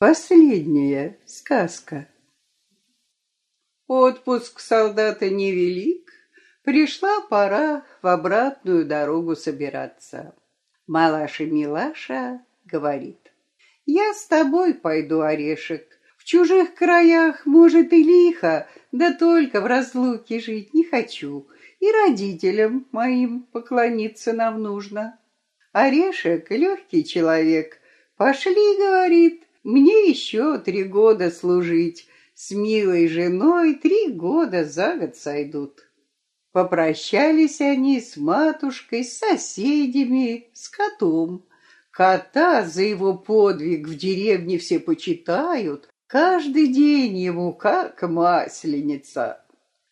Последняя сказка. Отпуск солдата невелик, пришла пора в обратную дорогу собираться. Малаша Милаша говорит, «Я с тобой пойду, Орешек. В чужих краях, может, и лихо, да только в разлуке жить не хочу, и родителям моим поклониться нам нужно». Орешек — легкий человек. «Пошли, — говорит, — мне еще три года служить, с милой женой три года за год сойдут». Попрощались они с матушкой, с соседями, с котом. Кота за его подвиг в деревне все почитают, каждый день ему как масленица.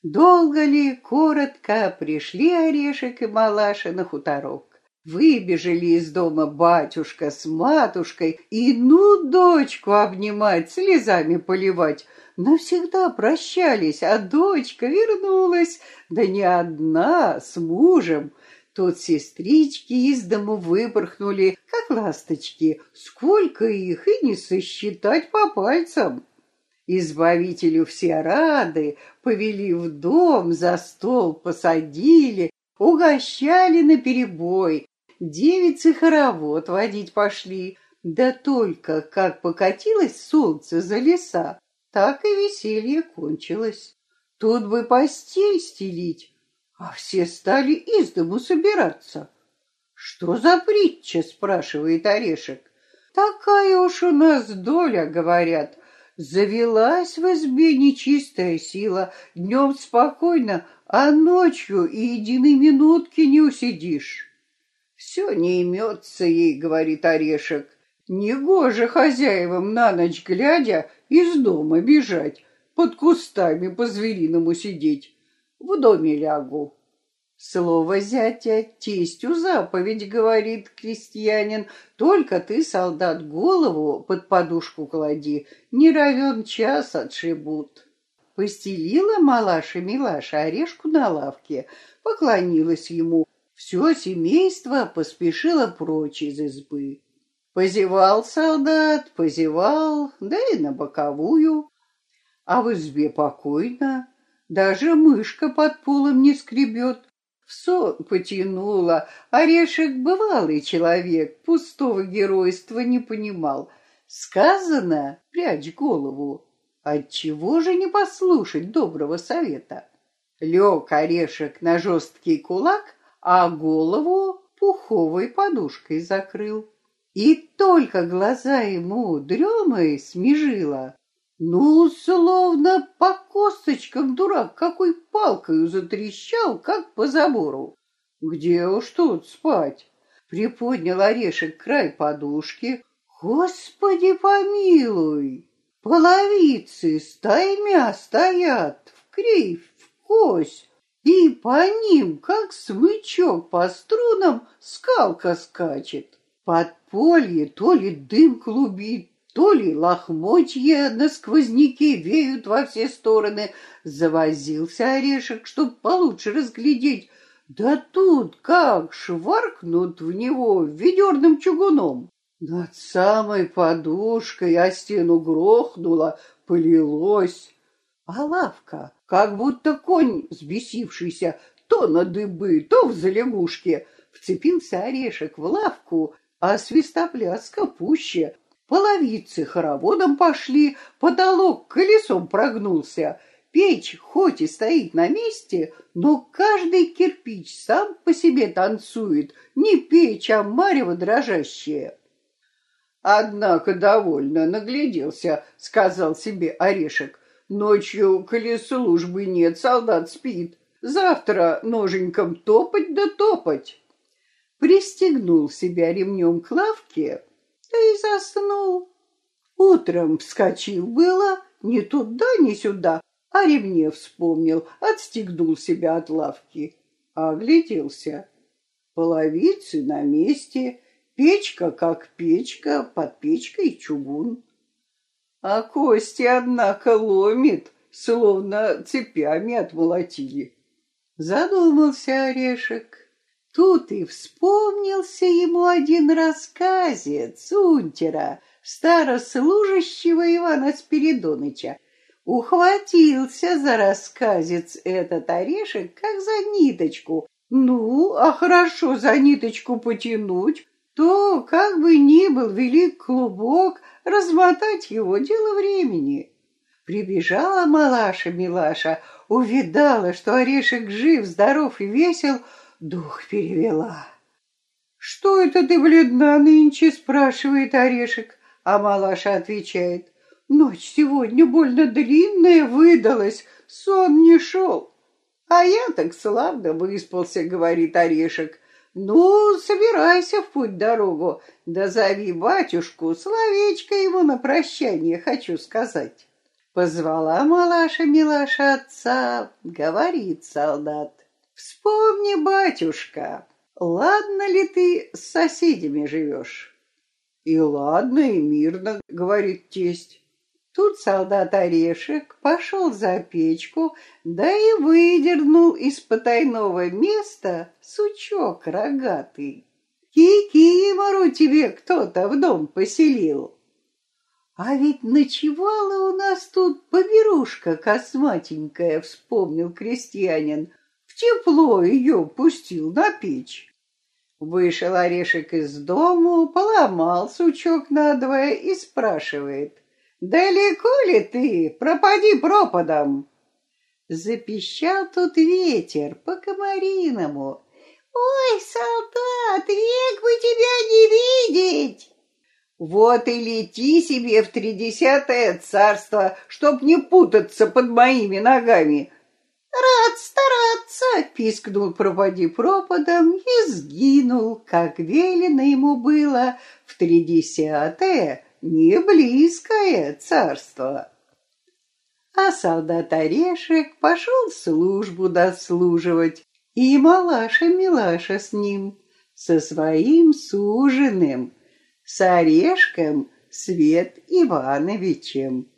Долго ли, коротко пришли Орешек и Малаша на хуторок. Выбежали из дома батюшка с матушкой, и ну дочку обнимать, слезами поливать. Навсегда прощались, а дочка вернулась, да не одна, с мужем. Тут сестрички из дому выпорхнули, как ласточки. Сколько их и не сосчитать по пальцам. Избавителю все рады, повели в дом, за стол посадили, угощали наперебой, девицы хоровод водить пошли. Да только как покатилось солнце за леса, так и веселье кончилось. Тут бы постель стелить, а все стали из дому собираться. «Что за притча?» — спрашивает Орешек. «Такая уж у нас доля, — говорят. Завелась в избе нечистая сила, днем спокойно, а ночью и единой минутки не усидишь». Все не имется ей, говорит Орешек. Негоже хозяевам на ночь глядя из дома бежать, под кустами по-звериному сидеть. В доме лягу. Слово зятя тестю заповедь, говорит крестьянин. Только ты, солдат, голову под подушку клади, не равен час отшибут. Постелила малаша-милаша орешку на лавке, поклонилась ему, все семейство поспешило прочь из избы. Позевал солдат, позевал, да и на боковую. А в избе покойно, даже мышка под полом не скребет. В сон потянула, орешек бывалый человек, пустого геройства не понимал. Сказано, прячь голову, отчего же не послушать доброго совета? Лег орешек на жесткий кулак, а голову пуховой подушкой закрыл. И только глаза ему дремой смежила, ну, словно по косточкам дурак, какой палкою затрещал, как по забору. Где уж тут спать? Приподнял орешек край подушки. Господи помилуй! Половицы стаймя стоят, в кривь, в кость, и по ним, как смычок по струнам, скалка скачет. Подполье то ли дым клубит, то ли лохмотья на сквозняке веют во все стороны. Завозился орешек, чтоб получше разглядеть. Да тут как шваркнут в него ведерным чугуном. Над самой подушкой о стену грохнуло, полилось. А лавка как будто конь, взбесившийся, то на дыбы, то в залягушке. Вцепился орешек в лавку, а свистопляска пуще. Половицы хороводом пошли, потолок колесом прогнулся. Печь хоть и стоит на месте, но каждый кирпич сам по себе танцует, не печь, а марево дрожащее. Однако довольно нагляделся, сказал себе орешек. Ночью, коли службы нет, солдат спит. Завтра ноженьком топать да топать. Пристегнул себя ремнем к лавке, да и заснул. Утром вскочил было, ни туда, ни сюда, а ремне вспомнил, отстегнул себя от лавки, огляделся. Половицы на месте, печка как печка, под печкой чугун. А кости, однако, ломит, словно цепями отмолотили. Задумался орешек. Тут и вспомнился ему один рассказец Унтера, старослужащего Ивана Спиридоныча. Ухватился за рассказец этот орешек, как за ниточку. Ну, а хорошо за ниточку потянуть, то, как бы ни был велик клубок, размотать его — дело времени. Прибежала малаша-милаша, увидала, что орешек жив, здоров и весел, дух перевела. «Что это ты бледна нынче?» — спрашивает орешек. А малаша отвечает, ночь сегодня больно длинная выдалась, сон не шел. А я так славно выспался, говорит орешек. Ну, собирайся в путь-дорогу, да зови батюшку, словечко ему на прощание хочу сказать. Позвала малаша-милаша отца, говорит солдат. Вспомни, батюшка, ладно ли ты с соседями живешь? И ладно, и мирно, говорит тесть. Тут солдат Орешек пошел за печку, да и выдернул из потайного места сучок рогатый. Кикимору тебе кто-то в дом поселил. А ведь ночевала у нас тут поберушка косматенькая, вспомнил крестьянин. В тепло ее пустил на печь. Вышел орешек из дому, поломал сучок надвое и спрашивает. «Далеко ли ты? Пропади пропадом!» Запищал тут ветер по-комариному. «Ой, солдат, век бы тебя не видеть!» «Вот и лети себе в тридесятое царство, чтоб не путаться под моими ногами!» «Рад стараться!» — пискнул пропади пропадом и сгинул, как велено ему было, в тридесятое, не близкое царство. А солдат Орешек пошел службу дослуживать, и Малаша-Милаша с ним, со своим суженым, с Орешком Свет Ивановичем.